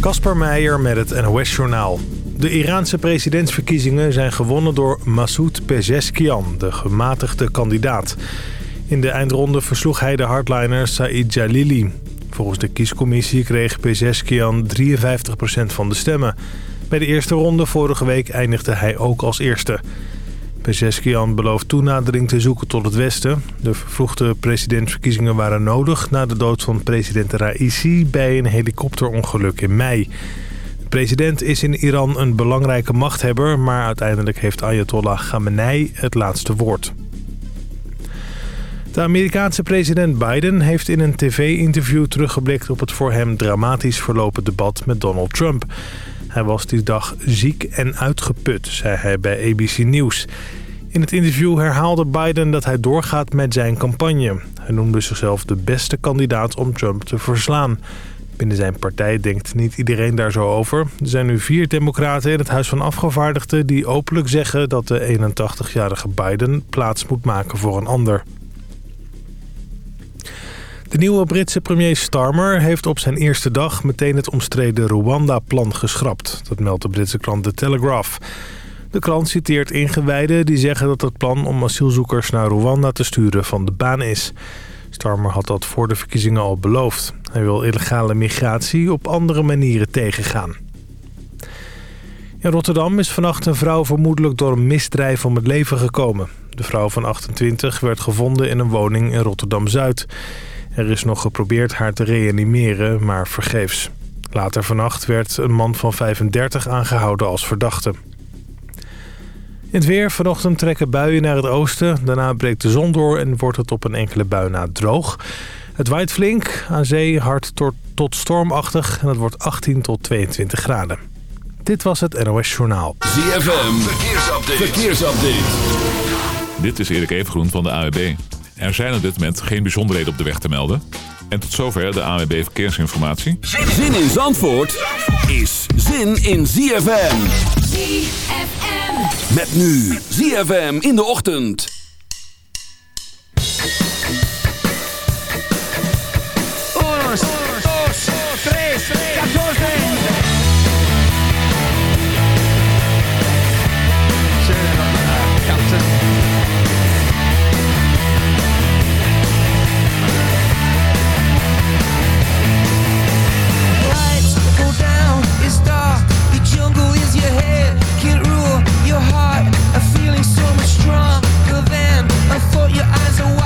Kasper Meijer met het NOS-journaal. De Iraanse presidentsverkiezingen zijn gewonnen door Massoud Pezeshkian, de gematigde kandidaat. In de eindronde versloeg hij de hardliner Said Jalili. Volgens de kiescommissie kreeg Pezeshkian 53% van de stemmen. Bij de eerste ronde vorige week eindigde hij ook als eerste. Pezeskian belooft toenadering te zoeken tot het Westen. De vervroegde presidentsverkiezingen waren nodig... na de dood van president Raisi bij een helikopterongeluk in mei. De president is in Iran een belangrijke machthebber... maar uiteindelijk heeft Ayatollah Khamenei het laatste woord. De Amerikaanse president Biden heeft in een tv-interview teruggeblikt... op het voor hem dramatisch verlopen debat met Donald Trump... Hij was die dag ziek en uitgeput, zei hij bij ABC News. In het interview herhaalde Biden dat hij doorgaat met zijn campagne. Hij noemde zichzelf de beste kandidaat om Trump te verslaan. Binnen zijn partij denkt niet iedereen daar zo over. Er zijn nu vier democraten in het Huis van Afgevaardigden... die openlijk zeggen dat de 81-jarige Biden plaats moet maken voor een ander. De nieuwe Britse premier Starmer heeft op zijn eerste dag meteen het omstreden Rwanda-plan geschrapt. Dat meldt de Britse krant The Telegraph. De krant citeert ingewijden die zeggen dat het plan om asielzoekers naar Rwanda te sturen van de baan is. Starmer had dat voor de verkiezingen al beloofd. Hij wil illegale migratie op andere manieren tegengaan. In Rotterdam is vannacht een vrouw vermoedelijk door een misdrijf om het leven gekomen. De vrouw van 28 werd gevonden in een woning in Rotterdam-Zuid. Er is nog geprobeerd haar te reanimeren, maar vergeefs. Later vannacht werd een man van 35 aangehouden als verdachte. In het weer, vanochtend trekken buien naar het oosten. Daarna breekt de zon door en wordt het op een enkele bui na droog. Het waait flink, aan zee hard tot, tot stormachtig en het wordt 18 tot 22 graden. Dit was het NOS Journaal. ZFM, verkeersupdate. verkeersupdate. Dit is Erik Evengroen van de AWB. Er zijn op dit moment geen bijzonderheden op de weg te melden. En tot zover de AWB Verkeersinformatie. Zin in Zandvoort is zin in ZFM. ZFM. Met nu ZFM in de ochtend. your eyes are wide.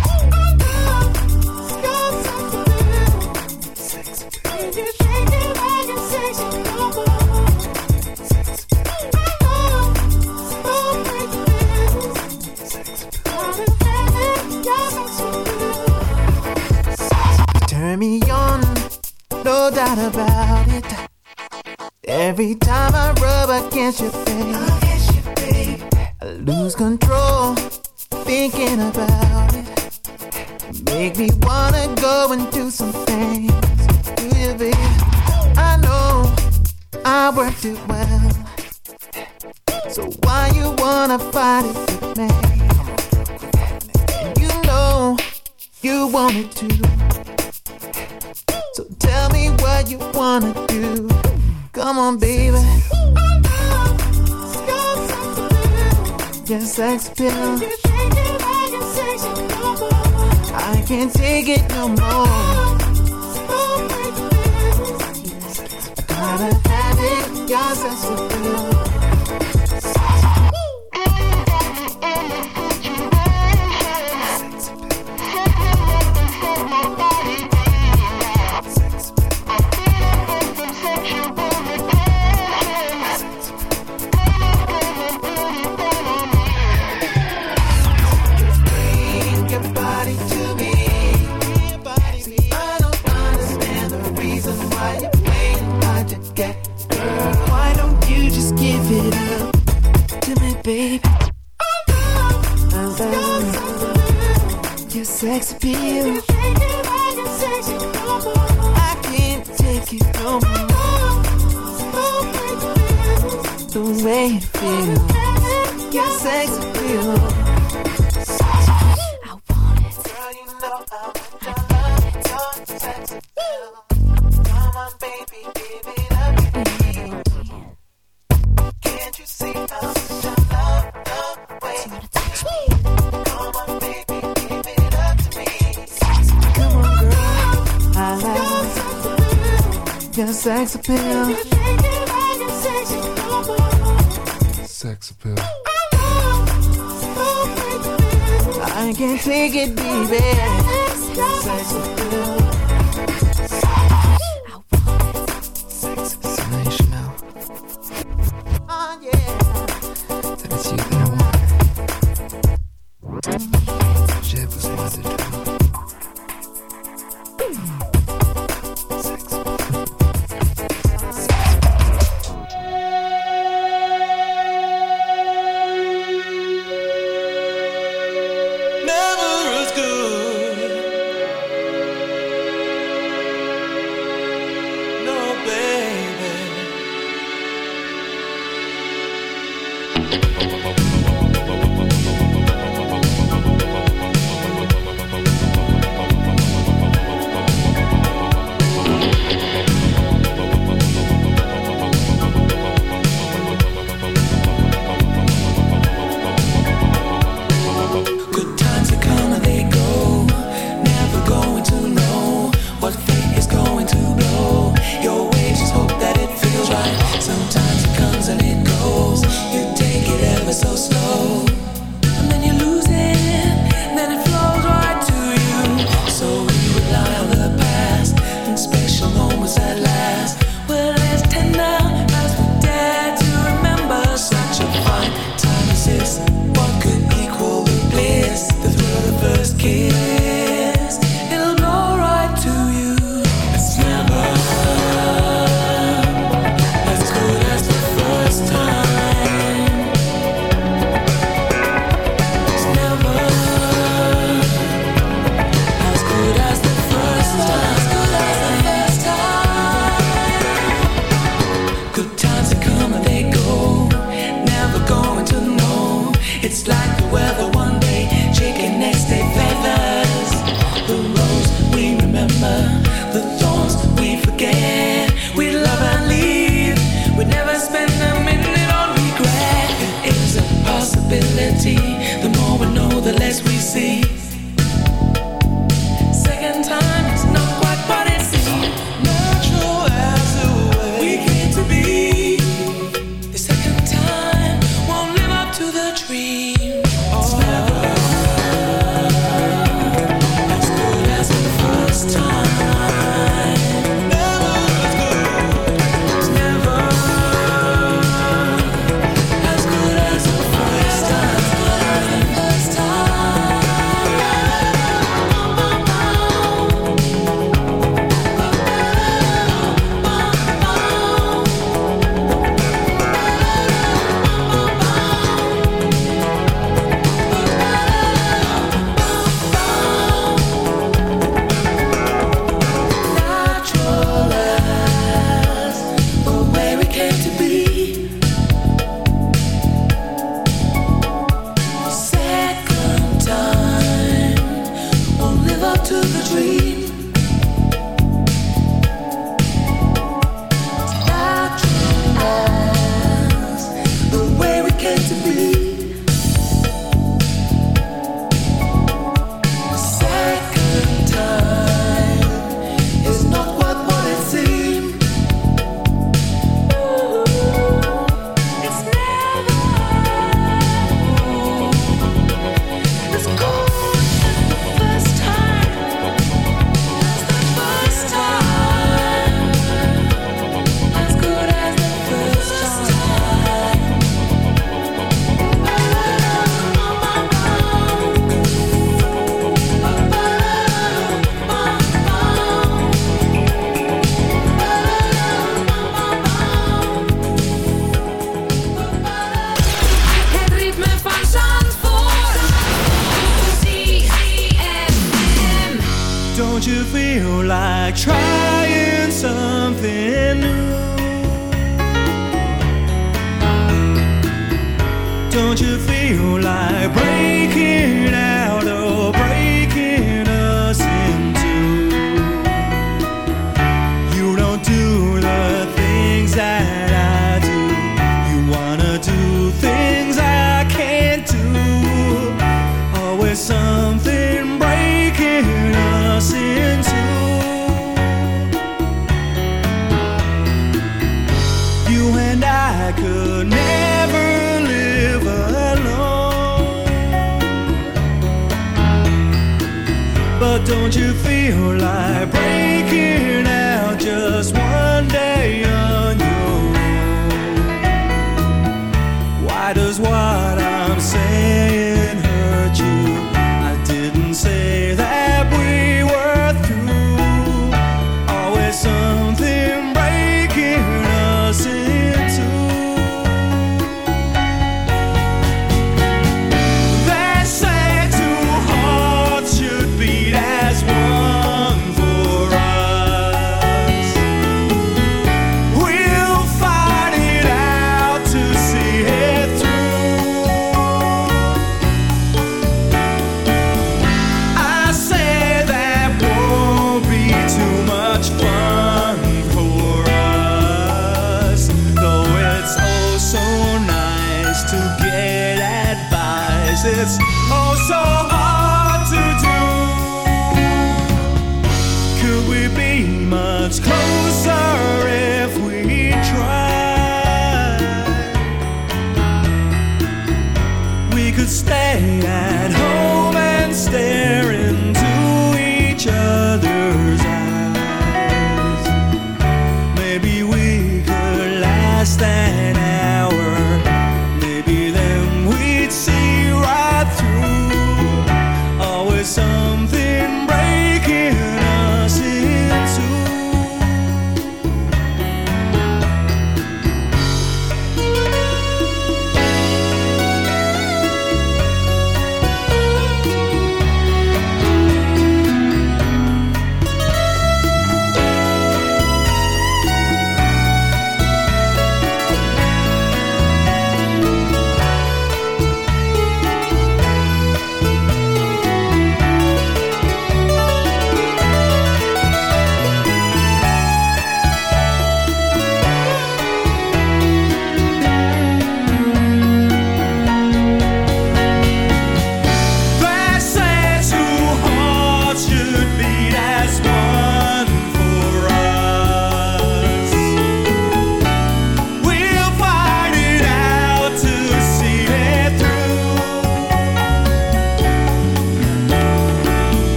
I want it. Girl, you know I want it. Come on, baby, give it up to me. Can't you see I'm? Come on, baby, give it up to me. Come on, girl. I sex appeal. can't take it, baby.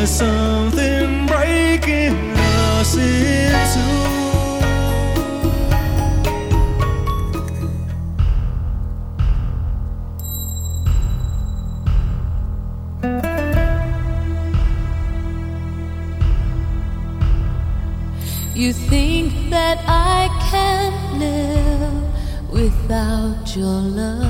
There's something breaking us in two. You think that I can live without your love?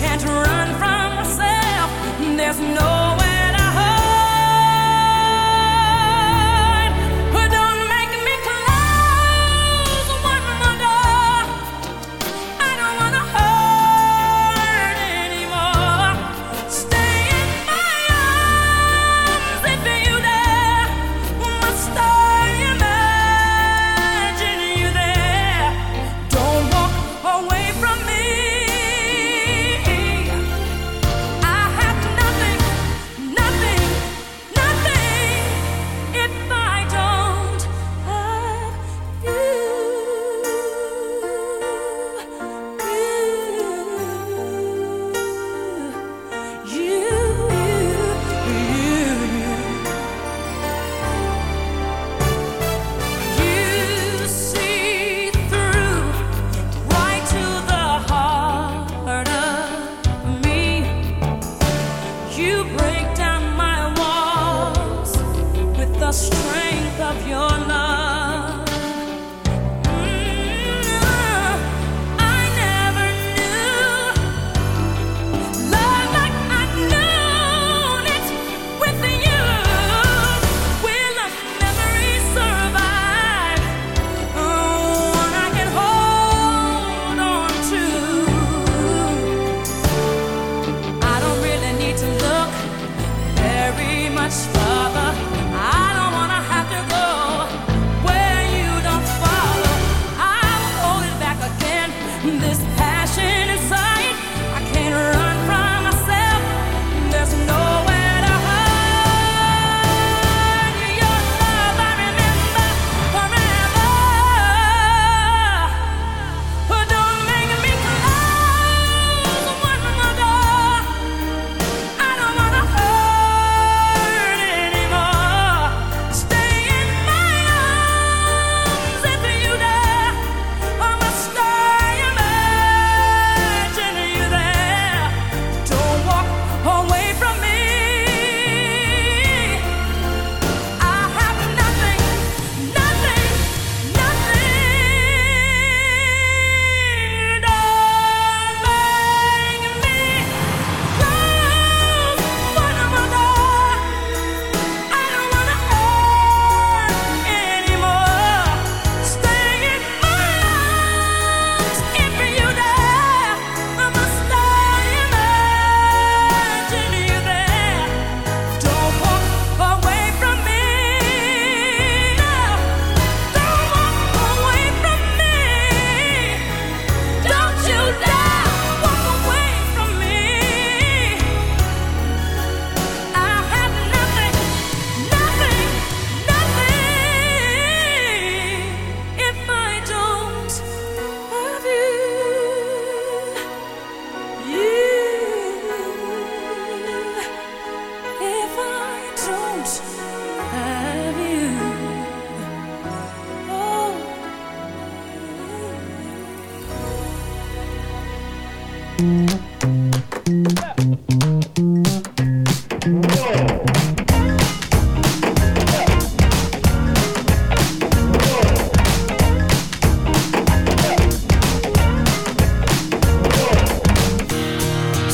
Can't run from myself. There's nowhere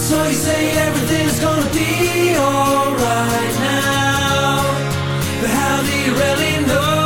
So you say everything's gonna be alright now, but how do you really know?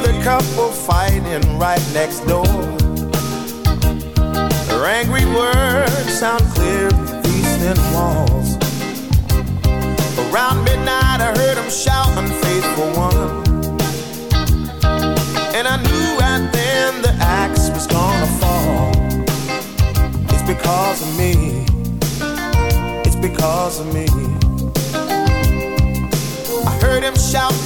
hear the couple fighting right next door. Their angry words sound clear through these thin walls. Around midnight, I heard them shout, unfaithful one. And I knew right then the axe was gonna fall. It's because of me. It's because of me. I heard him shout?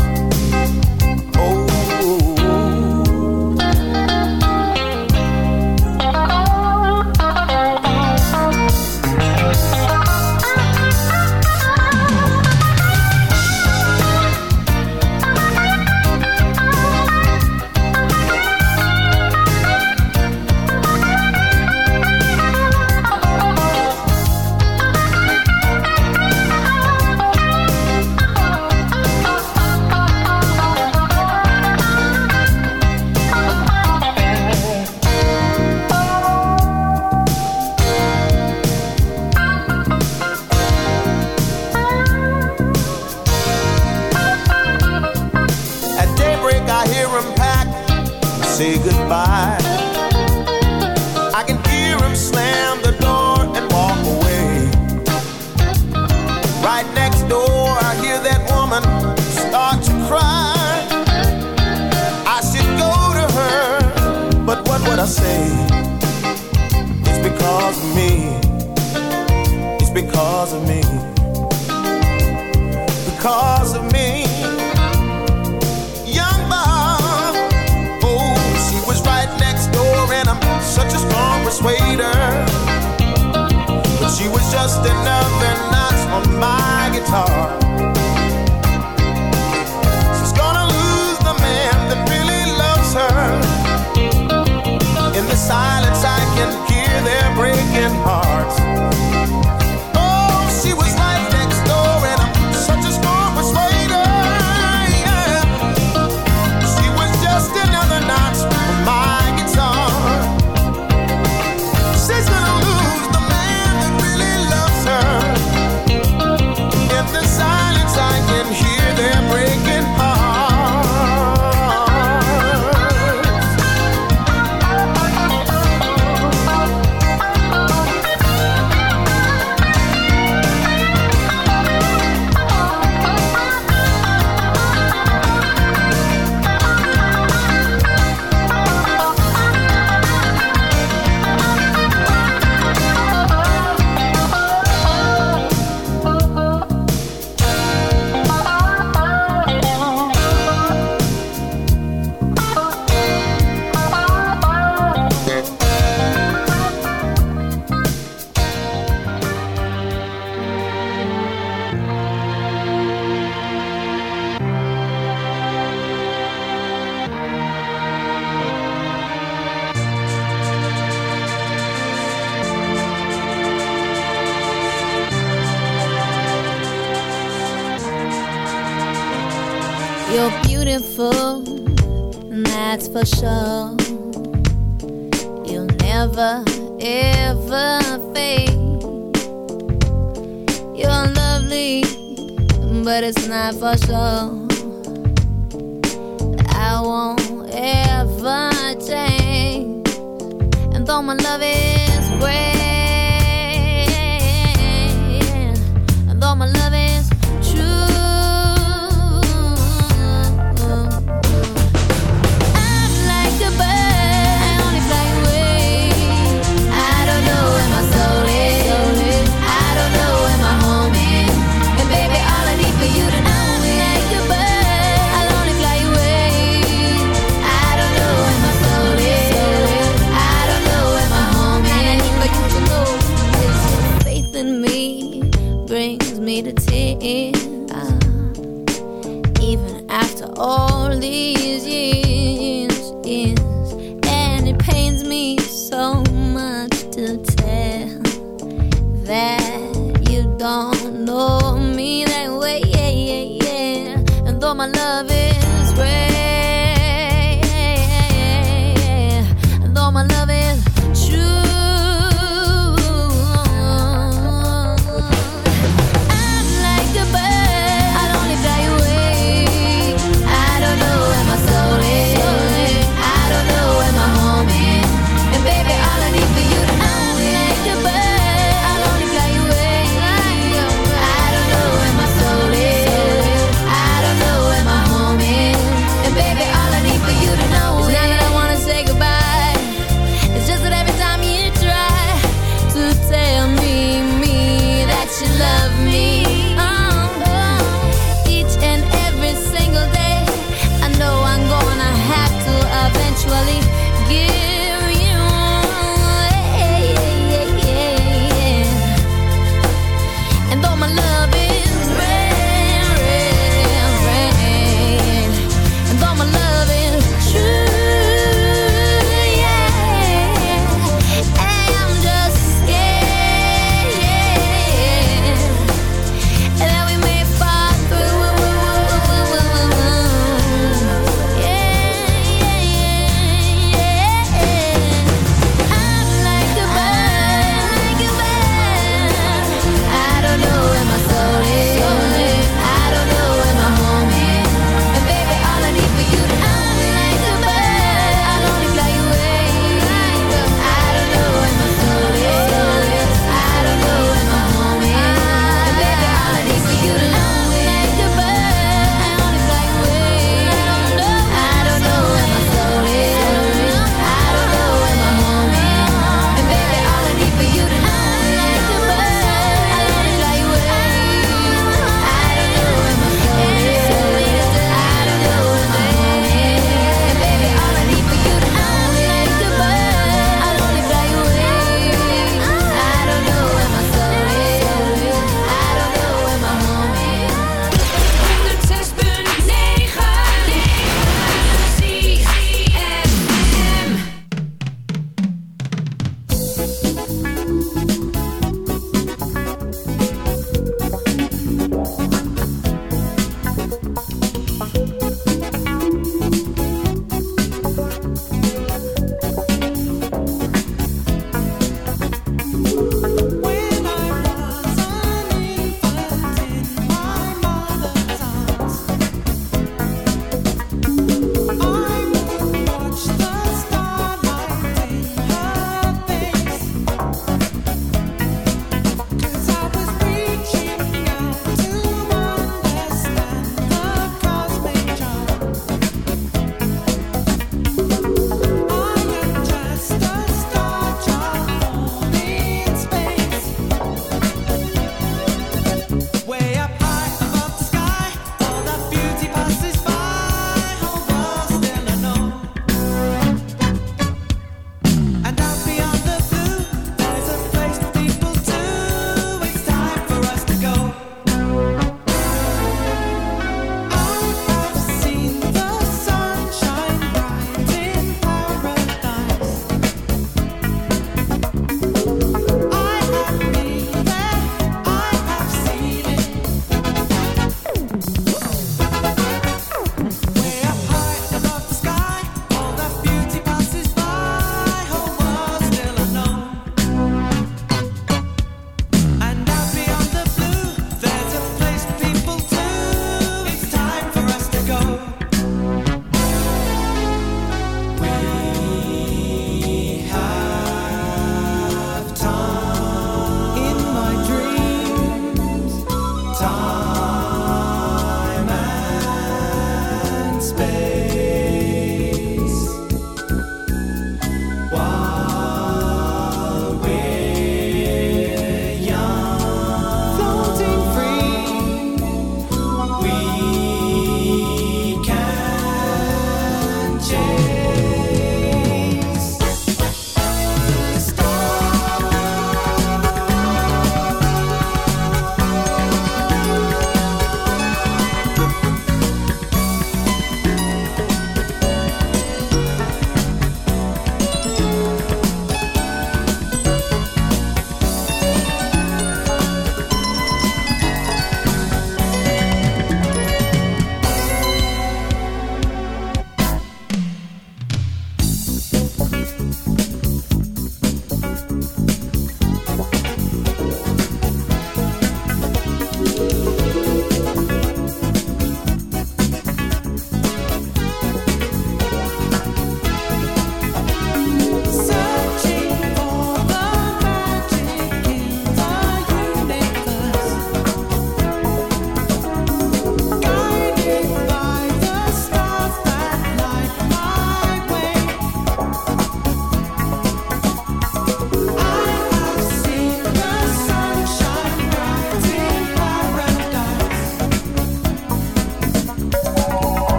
that you don't know me that way, yeah, yeah, yeah. And though my love is real.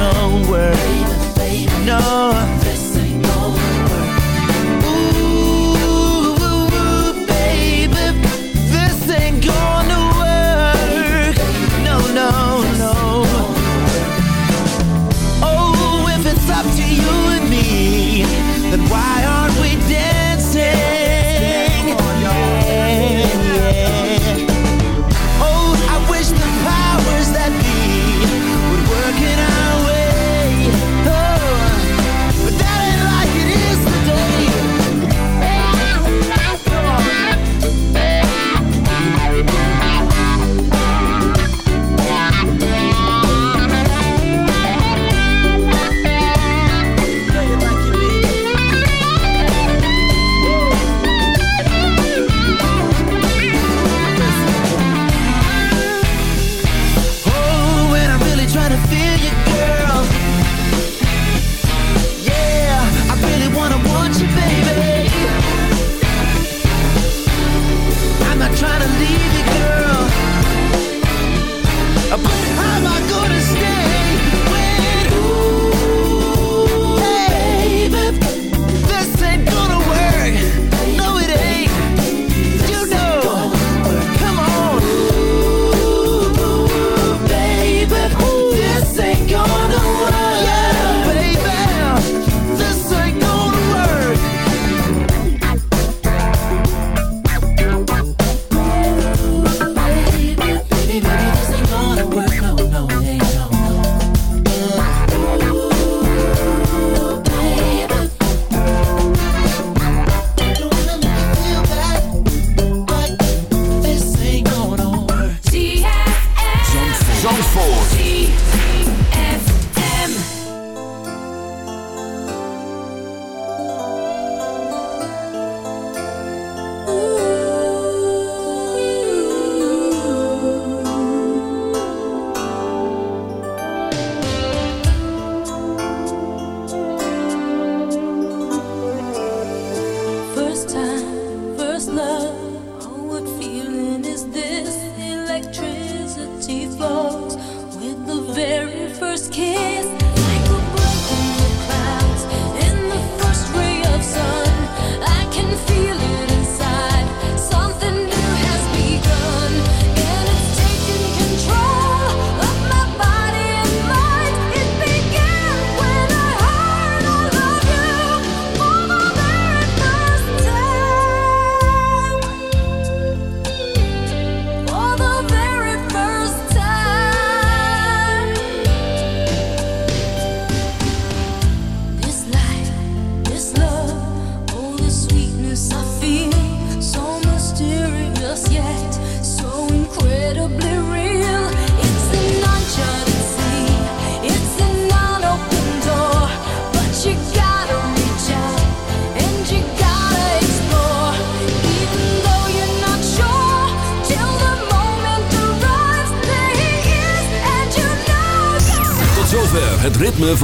Ain't gonna work. No,